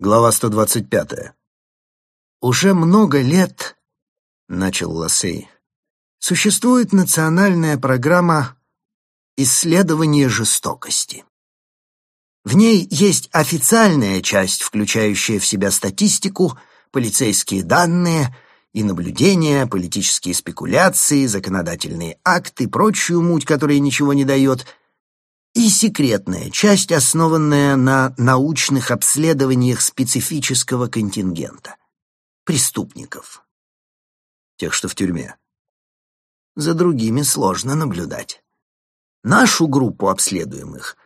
Глава 125. «Уже много лет, — начал Лассей, — существует национальная программа исследования жестокости. В ней есть официальная часть, включающая в себя статистику, полицейские данные и наблюдения, политические спекуляции, законодательные акты, прочую муть, которая ничего не дает — и секретная часть, основанная на научных обследованиях специфического контингента — преступников. Тех, что в тюрьме. За другими сложно наблюдать. Нашу группу обследуемых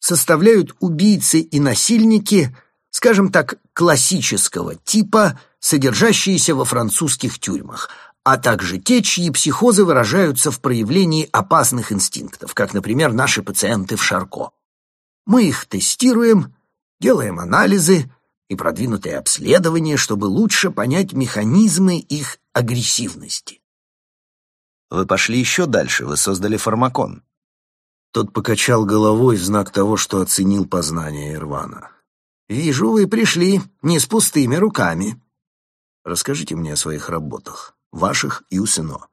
составляют убийцы и насильники, скажем так, классического типа, содержащиеся во французских тюрьмах, а также те, чьи психозы выражаются в проявлении опасных инстинктов, как, например, наши пациенты в Шарко. Мы их тестируем, делаем анализы и продвинутые обследования, чтобы лучше понять механизмы их агрессивности. Вы пошли еще дальше, вы создали фармакон. Тот покачал головой в знак того, что оценил познание Ирвана. «Вижу, вы пришли не с пустыми руками. Расскажите мне о своих работах» ваших и Усино.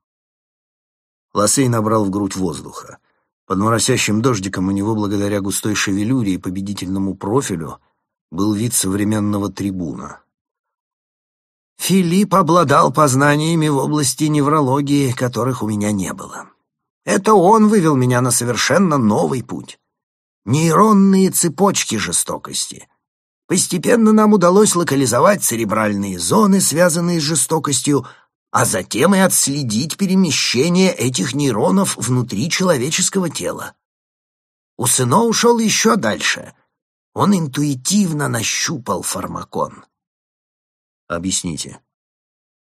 Лосей набрал в грудь воздуха. Под моросящим дождиком у него, благодаря густой шевелюре и победительному профилю, был вид современного трибуна. Филипп обладал познаниями в области неврологии, которых у меня не было. Это он вывел меня на совершенно новый путь. Нейронные цепочки жестокости. Постепенно нам удалось локализовать церебральные зоны, связанные с жестокостью, а затем и отследить перемещение этих нейронов внутри человеческого тела. Усыно ушел еще дальше. Он интуитивно нащупал фармакон. Объясните.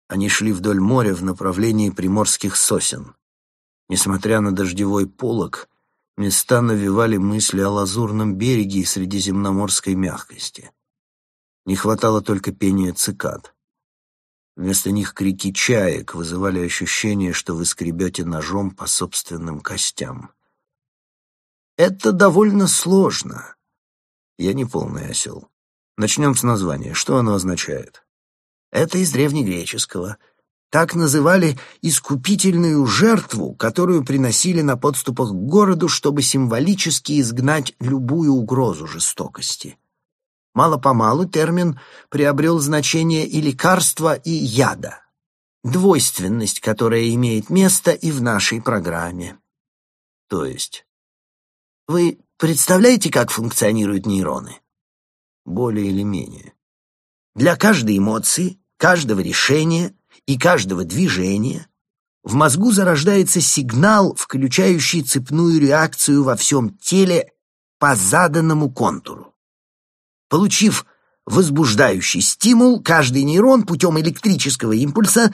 Они шли вдоль моря в направлении приморских сосен. Несмотря на дождевой полог, места навевали мысли о лазурном береге и средиземноморской мягкости. Не хватало только пения цикад. Вместо них крики чаек вызывали ощущение, что вы скребете ножом по собственным костям. Это довольно сложно. Я не полный осел. Начнем с названия. Что оно означает? Это из древнегреческого. Так называли искупительную жертву, которую приносили на подступах к городу, чтобы символически изгнать любую угрозу жестокости. Мало-помалу термин приобрел значение и лекарства, и яда. Двойственность, которая имеет место и в нашей программе. То есть, вы представляете, как функционируют нейроны? Более или менее. Для каждой эмоции, каждого решения и каждого движения в мозгу зарождается сигнал, включающий цепную реакцию во всем теле по заданному контуру. Получив возбуждающий стимул, каждый нейрон путем электрического импульса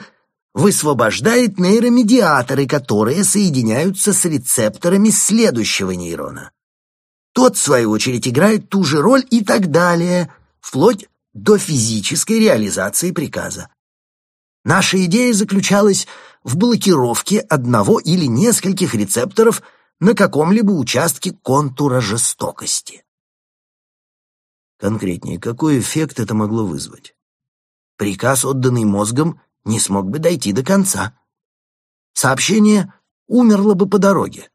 высвобождает нейромедиаторы, которые соединяются с рецепторами следующего нейрона. Тот, в свою очередь, играет ту же роль и так далее, вплоть до физической реализации приказа. Наша идея заключалась в блокировке одного или нескольких рецепторов на каком-либо участке контура жестокости. Конкретнее, какой эффект это могло вызвать? Приказ, отданный мозгом, не смог бы дойти до конца. Сообщение умерло бы по дороге.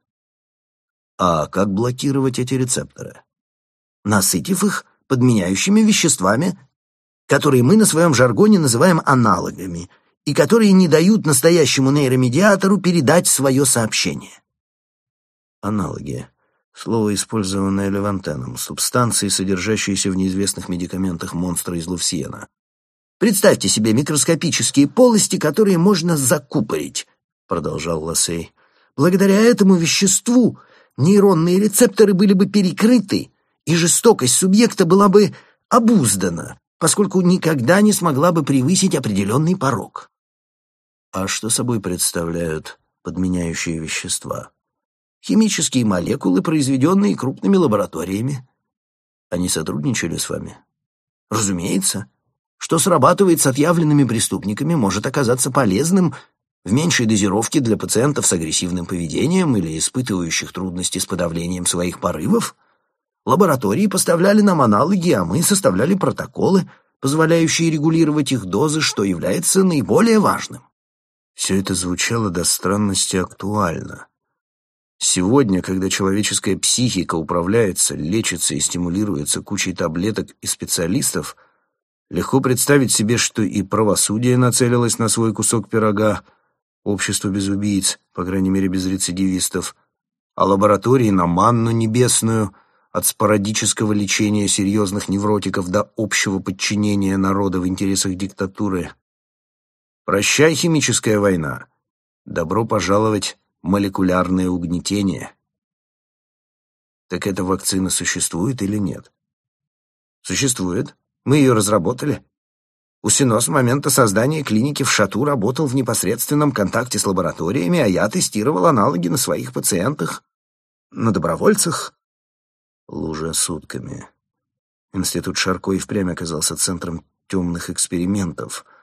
А как блокировать эти рецепторы? Насытив их подменяющими веществами, которые мы на своем жаргоне называем аналогами, и которые не дают настоящему нейромедиатору передать свое сообщение. Аналоги. Слово, использованное Левантеном, субстанции, содержащиеся в неизвестных медикаментах монстра из Лувсиена. Представьте себе микроскопические полости, которые можно закупорить, продолжал Лассей. Благодаря этому веществу нейронные рецепторы были бы перекрыты, и жестокость субъекта была бы обуздана, поскольку никогда не смогла бы превысить определенный порог. А что собой представляют подменяющие вещества? Химические молекулы, произведенные крупными лабораториями. Они сотрудничали с вами? Разумеется. Что срабатывает с отъявленными преступниками, может оказаться полезным в меньшей дозировке для пациентов с агрессивным поведением или испытывающих трудности с подавлением своих порывов. Лаборатории поставляли нам аналоги, а мы составляли протоколы, позволяющие регулировать их дозы, что является наиболее важным. Все это звучало до странности актуально. Сегодня, когда человеческая психика управляется, лечится и стимулируется кучей таблеток и специалистов, легко представить себе, что и правосудие нацелилось на свой кусок пирога, общество без убийц, по крайней мере без рецидивистов, а лаборатории на манну небесную, от спорадического лечения серьезных невротиков до общего подчинения народа в интересах диктатуры. Прощай, химическая война. Добро пожаловать молекулярное угнетение. Так эта вакцина существует или нет? Существует. Мы ее разработали. Усино с момента создания клиники в Шату работал в непосредственном контакте с лабораториями, а я тестировал аналоги на своих пациентах, на добровольцах. Лужа сутками. Институт Шарко и впрямь оказался центром темных экспериментов —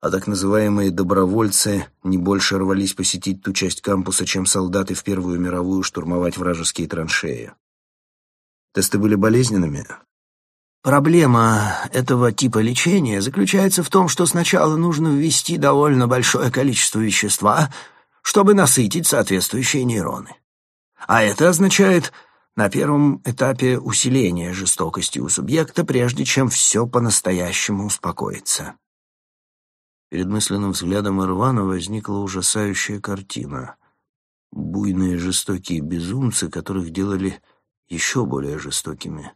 а так называемые «добровольцы» не больше рвались посетить ту часть кампуса, чем солдаты в Первую мировую штурмовать вражеские траншеи. Тесты были болезненными. Проблема этого типа лечения заключается в том, что сначала нужно ввести довольно большое количество вещества, чтобы насытить соответствующие нейроны. А это означает на первом этапе усиление жестокости у субъекта, прежде чем все по-настоящему успокоится. Перед мысленным взглядом Ирвана возникла ужасающая картина. Буйные жестокие безумцы, которых делали еще более жестокими.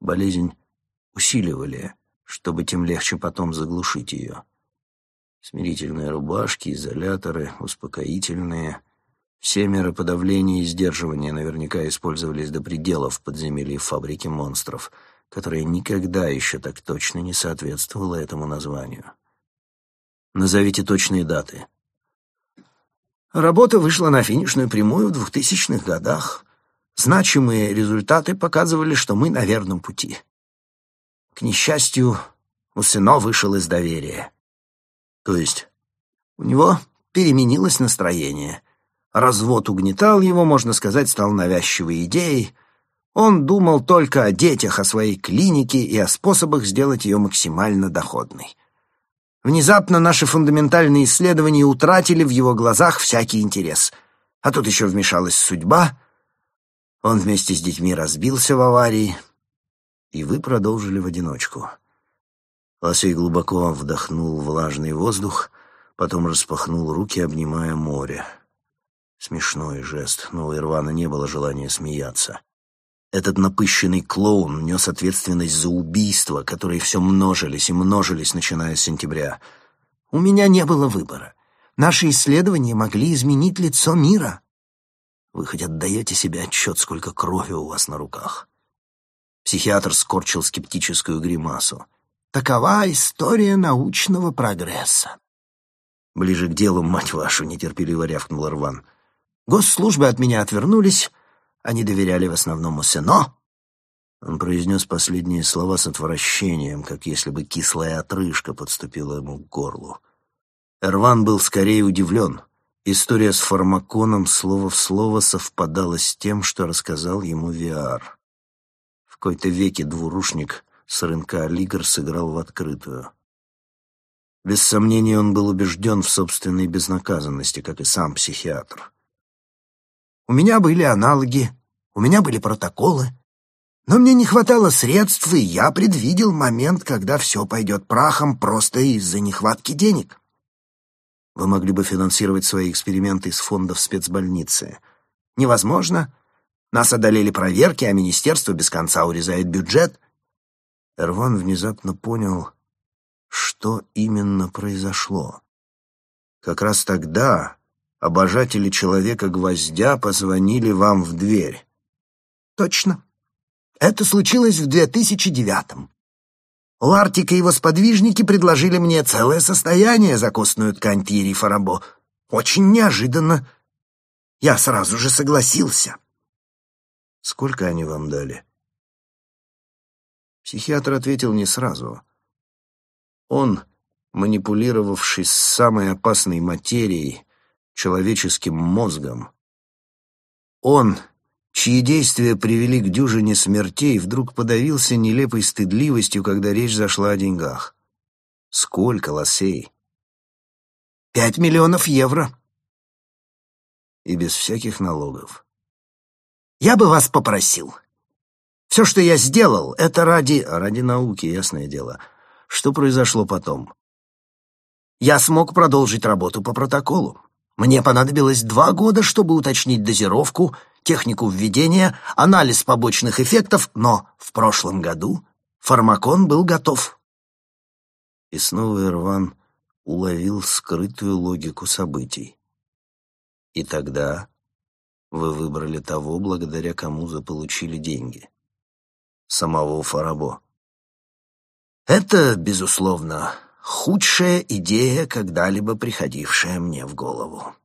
Болезнь усиливали, чтобы тем легче потом заглушить ее. Смирительные рубашки, изоляторы, успокоительные. Все меры подавления и сдерживания наверняка использовались до предела в фабрики монстров, которая никогда еще так точно не соответствовала этому названию. Назовите точные даты. Работа вышла на финишную прямую в двухтысячных годах. Значимые результаты показывали, что мы на верном пути. К несчастью, Усыно вышел из доверия. То есть? У него переменилось настроение. Развод угнетал его, можно сказать, стал навязчивой идеей. Он думал только о детях, о своей клинике и о способах сделать ее максимально доходной. Внезапно наши фундаментальные исследования утратили в его глазах всякий интерес. А тут еще вмешалась судьба. Он вместе с детьми разбился в аварии, и вы продолжили в одиночку. Лосей глубоко вдохнул влажный воздух, потом распахнул руки, обнимая море. Смешной жест, но у Ирвана не было желания смеяться. Этот напыщенный клоун нес ответственность за убийства, которые все множились и множились, начиная с сентября. У меня не было выбора. Наши исследования могли изменить лицо мира. Вы хоть отдаете себе отчет, сколько крови у вас на руках? Психиатр скорчил скептическую гримасу. Такова история научного прогресса. Ближе к делу, мать вашу, нетерпеливо рявкнул Рван. Госслужбы от меня отвернулись, они доверяли в основном Мусено. Он произнес последние слова с отвращением, как если бы кислая отрыжка подступила ему к горлу. Эрван был скорее удивлен. История с фармаконом слово в слово совпадала с тем, что рассказал ему Виар. В какой-то веке двурушник с рынка Алигр сыграл в открытую. Без сомнения, он был убежден в собственной безнаказанности, как и сам психиатр. У меня были аналоги, у меня были протоколы. Но мне не хватало средств, и я предвидел момент, когда все пойдет прахом просто из-за нехватки денег. Вы могли бы финансировать свои эксперименты из фондов спецбольницы. Невозможно. Нас одолели проверки, а министерство без конца урезает бюджет. Эрван внезапно понял, что именно произошло. Как раз тогда обожатели Человека-гвоздя позвонили вам в дверь. Точно. Это случилось в 2009-м. Лартик и его сподвижники предложили мне целое состояние за костную ткань Тири Фарабо. Очень неожиданно. Я сразу же согласился. Сколько они вам дали? Психиатр ответил не сразу. Он, манипулировавший самой опасной материей, человеческим мозгом. Он, чьи действия привели к дюжине смертей, вдруг подавился нелепой стыдливостью, когда речь зашла о деньгах. Сколько лосей? Пять миллионов евро. И без всяких налогов. Я бы вас попросил. Все, что я сделал, это ради... Ради науки, ясное дело. Что произошло потом? Я смог продолжить работу по протоколу. Мне понадобилось два года, чтобы уточнить дозировку, технику введения, анализ побочных эффектов, но в прошлом году фармакон был готов. И снова Ирван уловил скрытую логику событий. И тогда вы выбрали того, благодаря кому заполучили деньги. Самого Фарабо. Это, безусловно, худшая идея, когда-либо приходившая мне в голову.